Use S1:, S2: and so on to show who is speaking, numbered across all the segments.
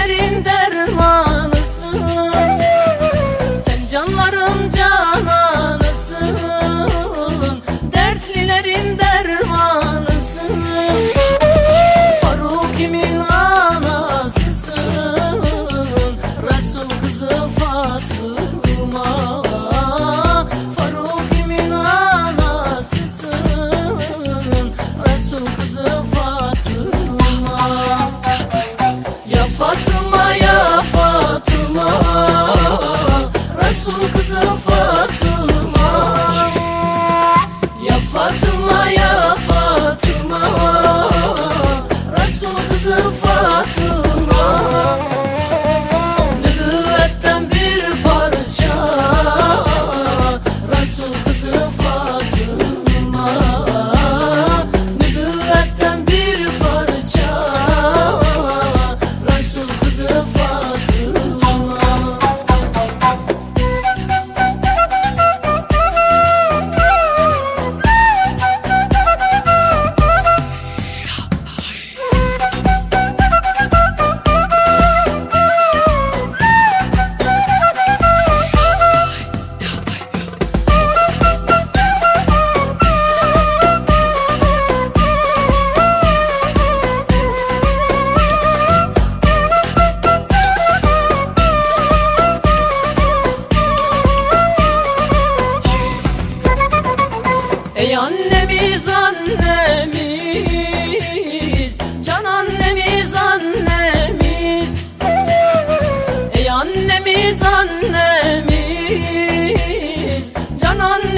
S1: dertlerin dermanısın. Sen canların cananısın. Dertlilerin Resul kızı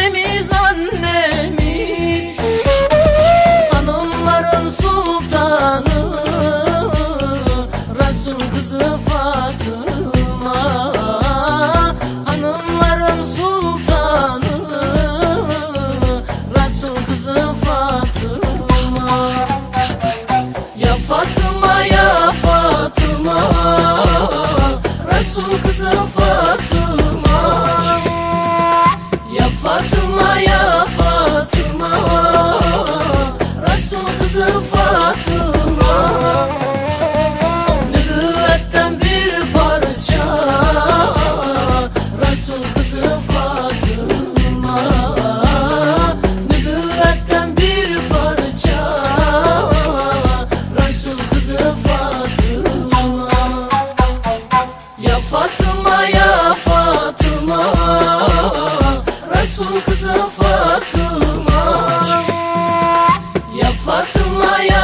S1: annemiz annemiz Fatıma ya